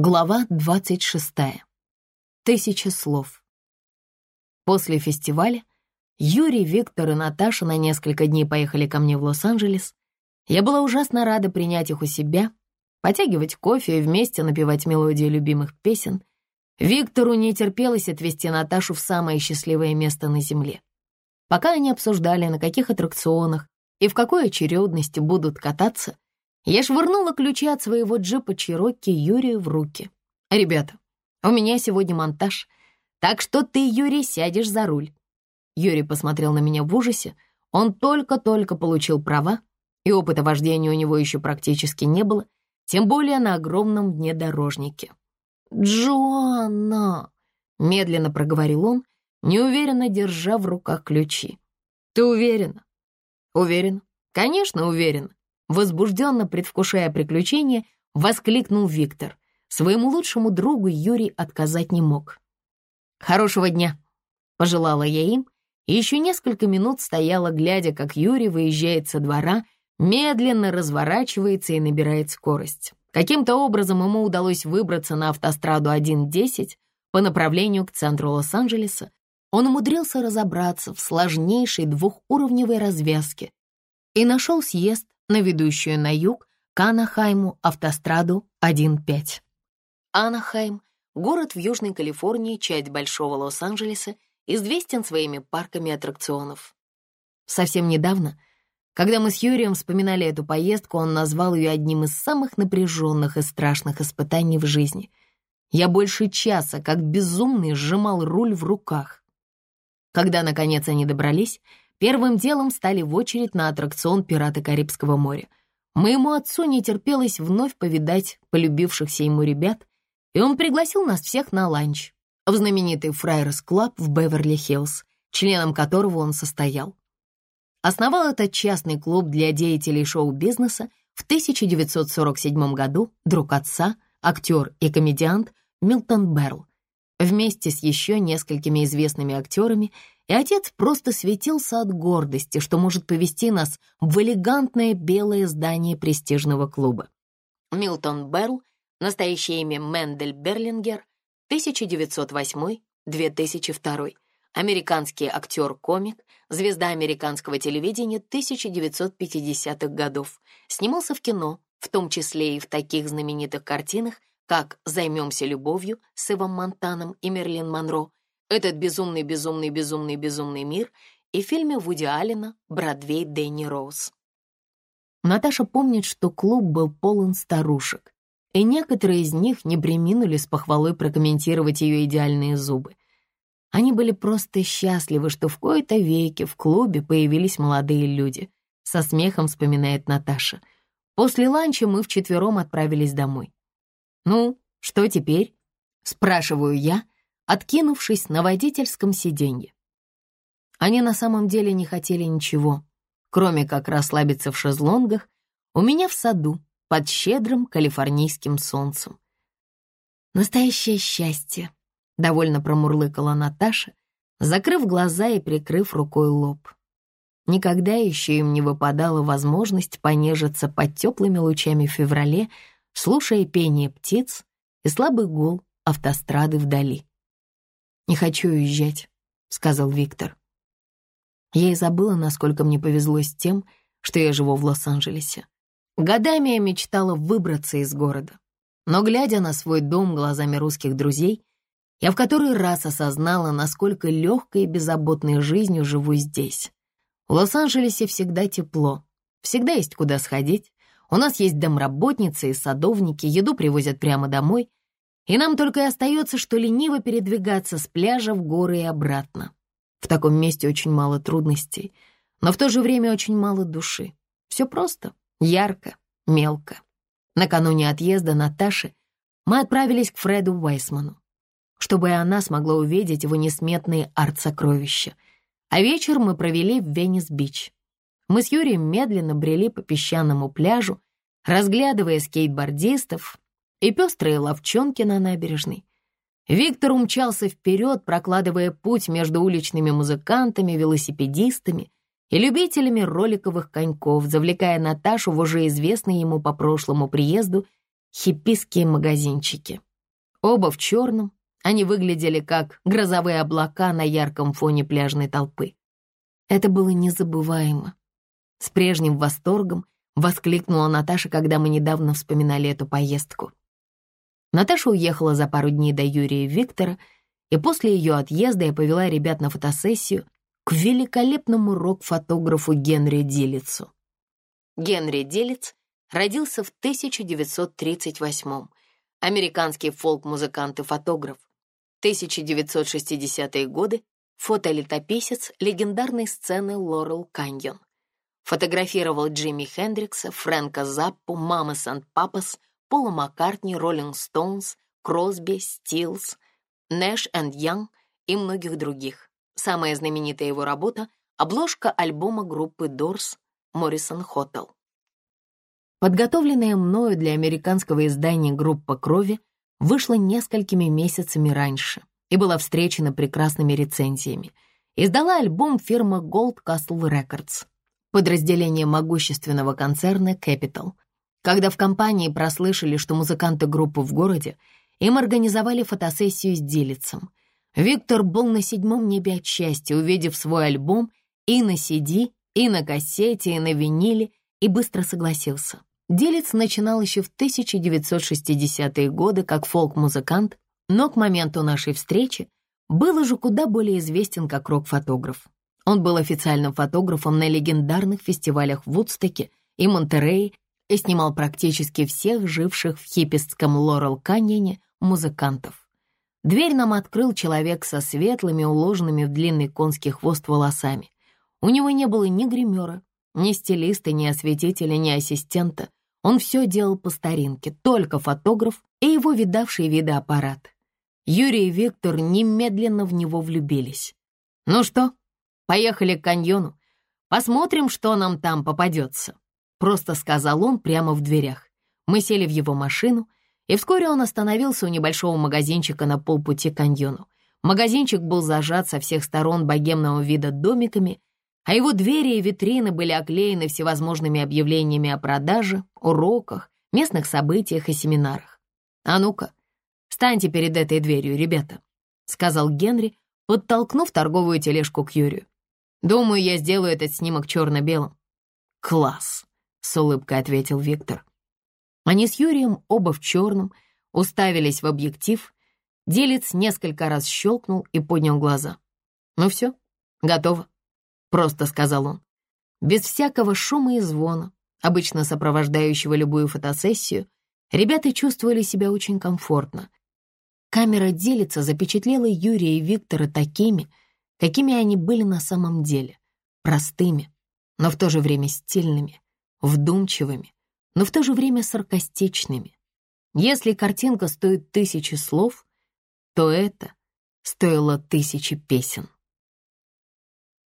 Глава 26. Тысяча слов. После фестиваля Юрий, Виктор и Наташа на несколько дней поехали ко мне в Лос-Анджелес. Я была ужасно рада принять их у себя, потягивать кофе и вместе напевать мелодии любимых песен. Виктору не терпелось отвезти Наташу в самое счастливое место на Земле. Пока они обсуждали, на каких аттракционах и в какой очередности будут кататься, я швырнула ключи от своего джипа Чирокки Юрию в руки. «Ребята, у меня сегодня монтаж, так что ты, Юрий, сядешь за руль». Юрий посмотрел на меня в ужасе. Он только-только получил права, и опыта вождения у него еще практически не было, тем более на огромном внедорожнике. «Джоанна!» — медленно проговорил он, неуверенно держа в руках ключи. «Ты уверена?» «Уверен. Конечно, уверен. Возбужденно предвкушая приключения, воскликнул Виктор. Своему лучшему другу Юрий отказать не мог. «Хорошего дня!» — пожелала я им, и еще несколько минут стояла, глядя, как Юрий выезжает со двора, медленно разворачивается и набирает скорость. Каким-то образом ему удалось выбраться на автостраду 1.10 по направлению к центру Лос-Анджелеса. Он умудрился разобраться в сложнейшей двухуровневой развязке и нашел съезд на ведущую на юг к Анахайму автостраду 1.5. Анахайм — город в Южной Калифорнии, часть Большого Лос-Анджелеса, известен своими парками аттракционов. Совсем недавно, когда мы с Юрием вспоминали эту поездку, он назвал ее одним из самых напряженных и страшных испытаний в жизни. Я больше часа, как безумный, сжимал руль в руках. Когда, наконец, они добрались, Первым делом стали в очередь на аттракцион «Пираты Карибского моря». Моему отцу не терпелось вновь повидать полюбившихся ему ребят, и он пригласил нас всех на ланч в знаменитый Friars Club в Беверли-Хиллз, членом которого он состоял. Основал этот частный клуб для деятелей шоу-бизнеса в 1947 году друг отца, актер и комедиант Милтон Берл, вместе с еще несколькими известными актерами и отец просто светился от гордости, что может повести нас в элегантное белое здание престижного клуба. Милтон Берл, настоящее имя Мендель Берлингер, 1908-2002, американский актер-комик, звезда американского телевидения 1950-х годов, снимался в кино, в том числе и в таких знаменитых картинах, как «Займемся любовью» с Ивом Монтаном и Мерлин Монро, этот безумный, безумный, безумный, безумный мир и фильме Вуди Аллена «Бродвей Дэнни Роуз». Наташа помнит, что клуб был полон старушек, и некоторые из них не приминули с похвалой прокомментировать ее идеальные зубы. Они были просто счастливы, что в кои-то веке в клубе появились молодые люди. Со смехом вспоминает Наташа. После ланча мы вчетвером отправились домой. «Ну, что теперь?» — спрашиваю я, откинувшись на водительском сиденье. Они на самом деле не хотели ничего, кроме как расслабиться в шезлонгах у меня в саду под щедрым калифорнийским солнцем. «Настоящее счастье», — довольно промурлыкала Наташа, закрыв глаза и прикрыв рукой лоб. Никогда еще им не выпадала возможность понежиться под теплыми лучами в феврале, слушая пение птиц и слабый гул автострады вдали. «Не хочу уезжать», — сказал Виктор. Я и забыла, насколько мне повезло с тем, что я живу в Лос-Анджелесе. Годами я мечтала выбраться из города. Но, глядя на свой дом глазами русских друзей, я в который раз осознала, насколько легкой и беззаботной жизнью живу здесь. В Лос-Анджелесе всегда тепло, всегда есть куда сходить. У нас есть домработницы и садовники, еду привозят прямо домой, и нам только и остается, что лениво передвигаться с пляжа в горы и обратно. В таком месте очень мало трудностей, но в то же время очень мало души. Все просто, ярко, мелко. Накануне отъезда Наташи мы отправились к Фреду Уайсману, чтобы и она смогла увидеть его несметные арт-сокровища. А вечер мы провели в Венес-Бич. Мы с Юрием медленно брели по песчаному пляжу, разглядывая скейтбордистов, и пестрые ловчонки на набережной. Виктор умчался вперед, прокладывая путь между уличными музыкантами, велосипедистами и любителями роликовых коньков, завлекая Наташу в уже известные ему по прошлому приезду хиппийские магазинчики. Оба в черном, они выглядели как грозовые облака на ярком фоне пляжной толпы. Это было незабываемо. С прежним восторгом воскликнула Наташа, когда мы недавно вспоминали эту поездку. Наташа уехала за пару дней до Юрия и Виктора, и после ее отъезда я повела ребят на фотосессию к великолепному рок-фотографу Генри Дилицу. Генри Дилиц родился в 1938-м, американский фолк-музыкант и фотограф. 1960-е годы фотолетописец легендарной сцены Лорел Каньон. Фотографировал Джимми Хендрикса, Фрэнка Заппу, Мамас энд Папас, Пола Маккартни, Роллинг Стоунс, Кросби, Стилс, Нэш энд Янг и многих других. Самая знаменитая его работа — обложка альбома группы Doors «Моррисон Hotel. Подготовленная мною для американского издания группа «Крови» вышла несколькими месяцами раньше и была встречена прекрасными рецензиями. Издала альбом фирма Gold Castle Records, подразделение могущественного концерна Capital. Когда в компании прослышали, что музыканты группы в городе, им организовали фотосессию с Дилицем. Виктор был на седьмом небе от счастья, увидев свой альбом и на CD, и на кассете, и на виниле, и быстро согласился. Делец начинал еще в 1960-е годы как фолк-музыкант, но к моменту нашей встречи был уже куда более известен как рок-фотограф. Он был официальным фотографом на легендарных фестивалях в Вудстоке и Монтерее и снимал практически всех живших в хиппистском Лорел-Каньоне музыкантов. Дверь нам открыл человек со светлыми, уложенными в длинный конский хвост волосами. У него не было ни гримера, ни стилиста, ни осветителя, ни ассистента. Он все делал по старинке, только фотограф и его видавший виды аппарат. Юрий и Виктор немедленно в него влюбились. «Ну что, поехали к каньону? Посмотрим, что нам там попадется», — просто сказал он прямо в дверях. Мы сели в его машину — и вскоре он остановился у небольшого магазинчика на полпути к каньону. Магазинчик был зажат со всех сторон богемного вида домиками, а его двери и витрины были оклеены всевозможными объявлениями о продаже, уроках, местных событиях и семинарах. «А ну-ка, встаньте перед этой дверью, ребята», — сказал Генри, подтолкнув торговую тележку к Юрию. «Думаю, я сделаю этот снимок черно-белым». «Класс», — с улыбкой ответил Виктор. Они с Юрием, оба в черном, уставились в объектив. Делец несколько раз щелкнул и поднял глаза. «Ну все, готово», — просто сказал он. Без всякого шума и звона, обычно сопровождающего любую фотосессию, ребята чувствовали себя очень комфортно. Камера делится запечатлела Юрия и Виктора такими, какими они были на самом деле, простыми, но в то же время стильными, вдумчивыми, но в то же время саркастичными. Если картинка стоит тысячи слов, то это стоило тысячи песен.